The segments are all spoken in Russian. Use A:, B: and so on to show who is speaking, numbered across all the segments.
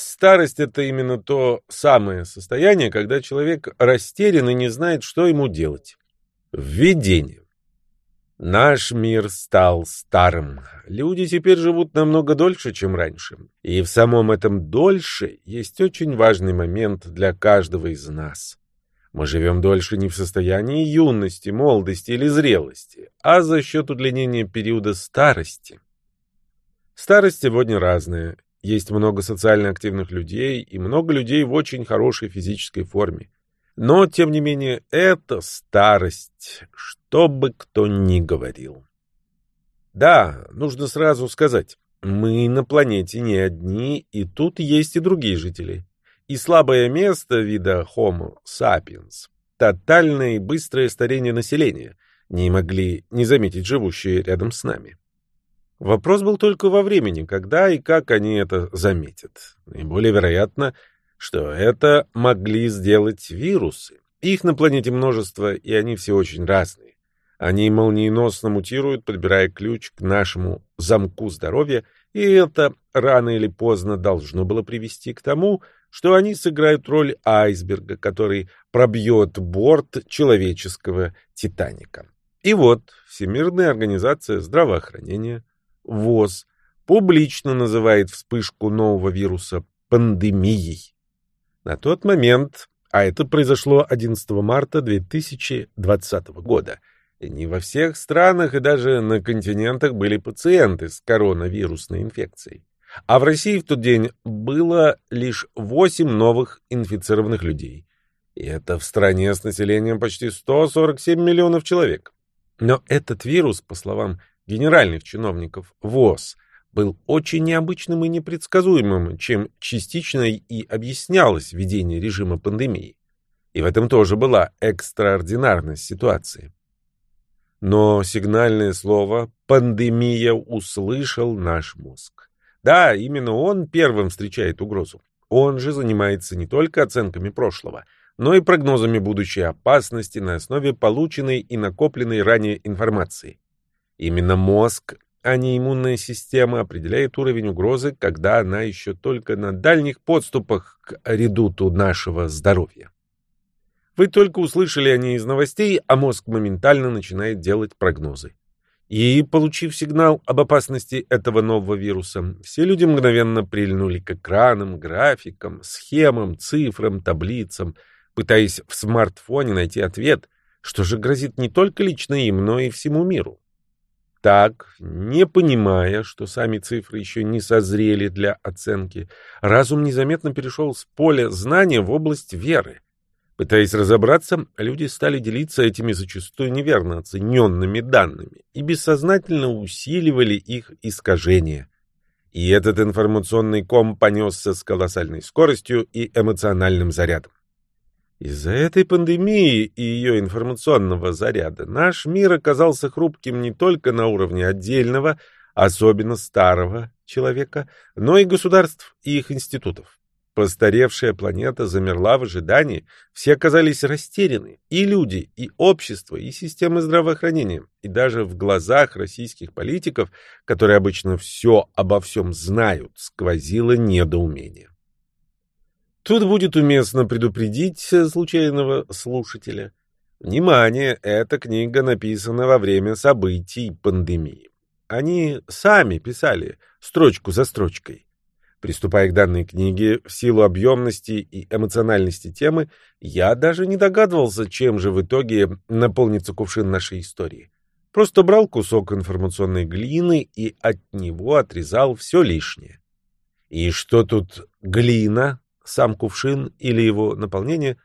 A: Старость — это именно то самое состояние, когда человек растерян и не знает, что ему делать. Введение. Наш мир стал старым. Люди теперь живут намного дольше, чем раньше. И в самом этом «дольше» есть очень важный момент для каждого из нас. Мы живем дольше не в состоянии юности, молодости или зрелости, а за счет удлинения периода старости. Старость сегодня разная. Есть много социально активных людей и много людей в очень хорошей физической форме. Но, тем не менее, это старость, что бы кто ни говорил. Да, нужно сразу сказать, мы на планете не одни, и тут есть и другие жители. И слабое место вида Homo sapiens — тотальное и быстрое старение населения — не могли не заметить живущие рядом с нами. Вопрос был только во времени, когда и как они это заметят. Наиболее вероятно, что это могли сделать вирусы. Их на планете множество, и они все очень разные. Они молниеносно мутируют, подбирая ключ к нашему замку здоровья, и это рано или поздно должно было привести к тому, что они сыграют роль айсберга, который пробьет борт человеческого «Титаника». И вот Всемирная организация здравоохранения, ВОЗ, публично называет вспышку нового вируса пандемией. На тот момент, а это произошло 11 марта 2020 года, не во всех странах и даже на континентах были пациенты с коронавирусной инфекцией. А в России в тот день было лишь 8 новых инфицированных людей. И это в стране с населением почти 147 миллионов человек. Но этот вирус, по словам генеральных чиновников ВОЗ, был очень необычным и непредсказуемым, чем частично и объяснялось введение режима пандемии. И в этом тоже была экстраординарность ситуации. Но сигнальное слово «пандемия» услышал наш мозг. Да, именно он первым встречает угрозу. Он же занимается не только оценками прошлого, но и прогнозами будущей опасности на основе полученной и накопленной ранее информации. Именно мозг а не иммунная система определяет уровень угрозы, когда она еще только на дальних подступах к редуту нашего здоровья. Вы только услышали о ней из новостей, а мозг моментально начинает делать прогнозы. И, получив сигнал об опасности этого нового вируса, все люди мгновенно прильнули к экранам, графикам, схемам, цифрам, таблицам, пытаясь в смартфоне найти ответ, что же грозит не только лично им, но и всему миру. Так, не понимая, что сами цифры еще не созрели для оценки, разум незаметно перешел с поля знания в область веры. Пытаясь разобраться, люди стали делиться этими зачастую неверно оцененными данными и бессознательно усиливали их искажения. И этот информационный ком понесся с колоссальной скоростью и эмоциональным зарядом. Из-за этой пандемии и ее информационного заряда наш мир оказался хрупким не только на уровне отдельного, особенно старого человека, но и государств и их институтов. Постаревшая планета замерла в ожидании, все оказались растеряны, и люди, и общество, и системы здравоохранения, и даже в глазах российских политиков, которые обычно все обо всем знают, сквозило недоумение. Тут будет уместно предупредить случайного слушателя. Внимание, эта книга написана во время событий пандемии. Они сами писали строчку за строчкой. Приступая к данной книге, в силу объемности и эмоциональности темы, я даже не догадывался, чем же в итоге наполнится кувшин нашей истории. Просто брал кусок информационной глины и от него отрезал все лишнее. И что тут глина, сам кувшин или его наполнение,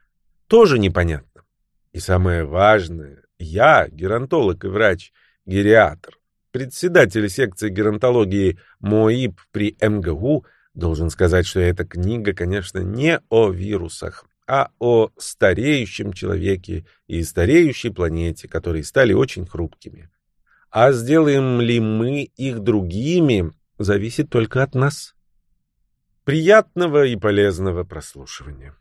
A: тоже непонятно. И самое важное, я, геронтолог и врач-гериатр, председатель секции геронтологии МОИП при МГУ, должен сказать, что эта книга, конечно, не о вирусах, а о стареющем человеке и стареющей планете, которые стали очень хрупкими. А сделаем ли мы их другими, зависит только от нас. Приятного и полезного прослушивания.